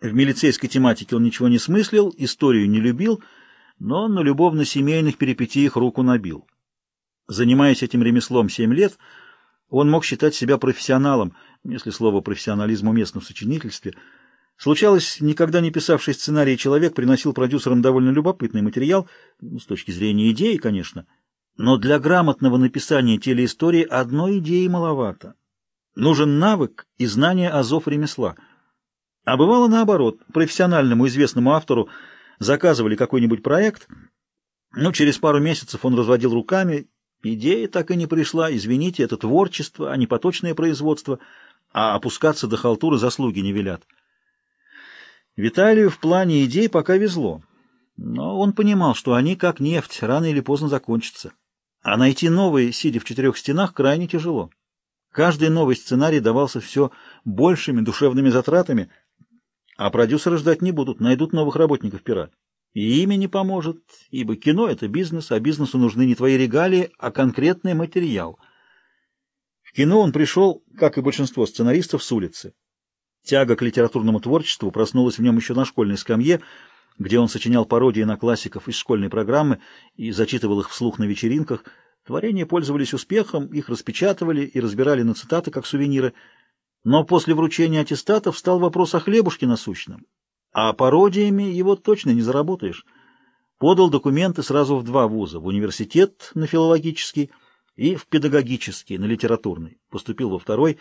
В милицейской тематике он ничего не смыслил, историю не любил, но на любовно-семейных перипетиях руку набил. Занимаясь этим ремеслом семь лет, он мог считать себя профессионалом, если слово «профессионализм» уместно в сочинительстве. Случалось, никогда не писавший сценарий человек приносил продюсерам довольно любопытный материал, ну, с точки зрения идеи, конечно, но для грамотного написания телеистории одной идеи маловато. Нужен навык и знание азов ремесла. А бывало наоборот, профессиональному известному автору заказывали какой-нибудь проект, но через пару месяцев он разводил руками, идея так и не пришла, извините, это творчество, а не поточное производство, а опускаться до халтуры заслуги не велят. Виталию в плане идей пока везло, но он понимал, что они, как нефть, рано или поздно закончатся. А найти новые, сидя в четырех стенах, крайне тяжело. Каждый новый сценарий давался все большими душевными затратами, а продюсеры ждать не будут, найдут новых работников пера. И имя не поможет, ибо кино — это бизнес, а бизнесу нужны не твои регалии, а конкретный материал. В кино он пришел, как и большинство сценаристов, с улицы. Тяга к литературному творчеству проснулась в нем еще на школьной скамье, где он сочинял пародии на классиков из школьной программы и зачитывал их вслух на вечеринках. Творения пользовались успехом, их распечатывали и разбирали на цитаты как сувениры. Но после вручения аттестатов стал вопрос о хлебушке насущном. А пародиями его точно не заработаешь. Подал документы сразу в два вуза, в университет на филологический и в педагогический, на литературный. Поступил во второй.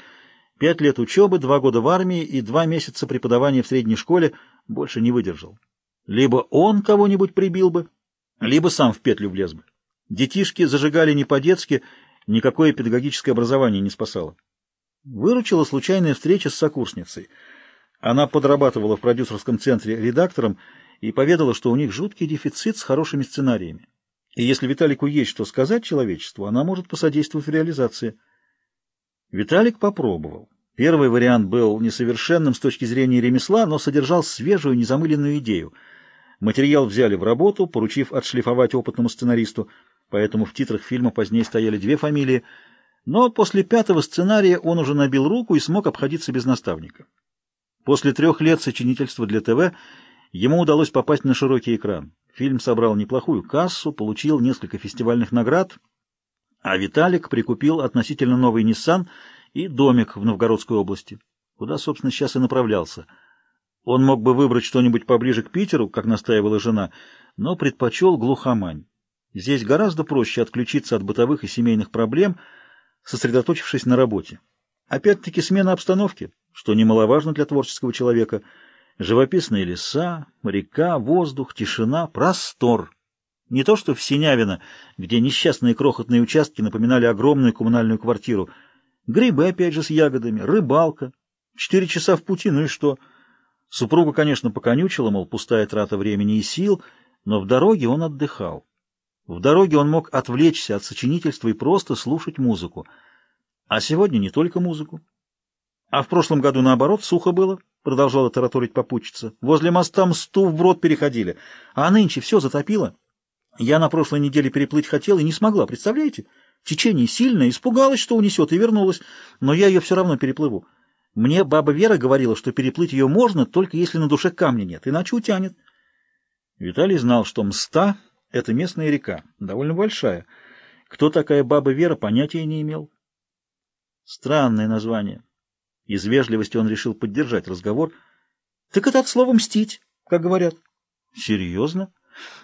Пять лет учебы, два года в армии и два месяца преподавания в средней школе больше не выдержал. Либо он кого-нибудь прибил бы, либо сам в петлю влез бы. Детишки зажигали не по-детски, никакое педагогическое образование не спасало. Выручила случайная встреча с сокурсницей. Она подрабатывала в продюсерском центре редактором и поведала, что у них жуткий дефицит с хорошими сценариями. И если Виталику есть что сказать человечеству, она может посодействовать в реализации. Виталик попробовал. Первый вариант был несовершенным с точки зрения ремесла, но содержал свежую, незамыленную идею — Материал взяли в работу, поручив отшлифовать опытному сценаристу, поэтому в титрах фильма позднее стояли две фамилии, но после пятого сценария он уже набил руку и смог обходиться без наставника. После трех лет сочинительства для ТВ ему удалось попасть на широкий экран. Фильм собрал неплохую кассу, получил несколько фестивальных наград, а Виталик прикупил относительно новый Nissan и домик в Новгородской области, куда, собственно, сейчас и направлялся — он мог бы выбрать что-нибудь поближе к Питеру, как настаивала жена, но предпочел глухомань. Здесь гораздо проще отключиться от бытовых и семейных проблем, сосредоточившись на работе. Опять-таки смена обстановки, что немаловажно для творческого человека. Живописные леса, река, воздух, тишина, простор. Не то что в Синявино, где несчастные крохотные участки напоминали огромную коммунальную квартиру. Грибы опять же с ягодами, рыбалка. Четыре часа в пути, ну и что? — Супруга, конечно, поконючила, мол, пустая трата времени и сил, но в дороге он отдыхал. В дороге он мог отвлечься от сочинительства и просто слушать музыку. А сегодня не только музыку. А в прошлом году, наоборот, сухо было, продолжала тараторить попутчица. Возле моста мсту вброд переходили, а нынче все затопило. Я на прошлой неделе переплыть хотела и не смогла, представляете? Течение сильное, испугалась, что унесет, и вернулась, но я ее все равно переплыву. Мне баба Вера говорила, что переплыть ее можно, только если на душе камня нет, иначе утянет. Виталий знал, что Мста — это местная река, довольно большая. Кто такая баба Вера, понятия не имел. Странное название. Из вежливости он решил поддержать разговор. Так это от слова «мстить», как говорят. Серьезно?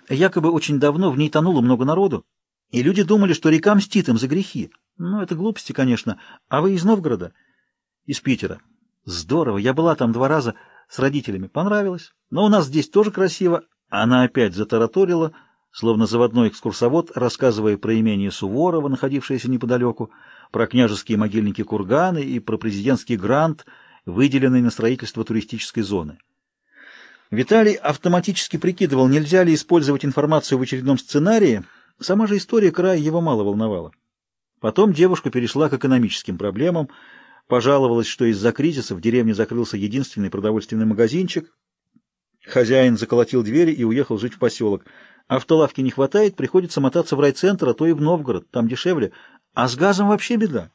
Якобы очень давно в ней тонуло много народу, и люди думали, что река мстит им за грехи. Ну, это глупости, конечно. А вы из Новгорода? — из Питера. Здорово, я была там два раза с родителями, понравилось. Но у нас здесь тоже красиво. Она опять затараторила, словно заводной экскурсовод, рассказывая про имение Суворова, находившееся неподалеку, про княжеские могильники Курганы и про президентский грант, выделенный на строительство туристической зоны. Виталий автоматически прикидывал, нельзя ли использовать информацию в очередном сценарии. Сама же история края его мало волновала. Потом девушка перешла к экономическим проблемам, Пожаловалась, что из-за кризиса в деревне закрылся единственный продовольственный магазинчик. Хозяин заколотил двери и уехал жить в поселок. Автолавки не хватает, приходится мотаться в райцентр, а то и в Новгород, там дешевле. А с газом вообще беда.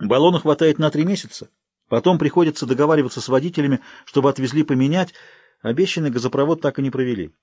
Баллона хватает на три месяца. Потом приходится договариваться с водителями, чтобы отвезли поменять. Обещанный газопровод так и не провели.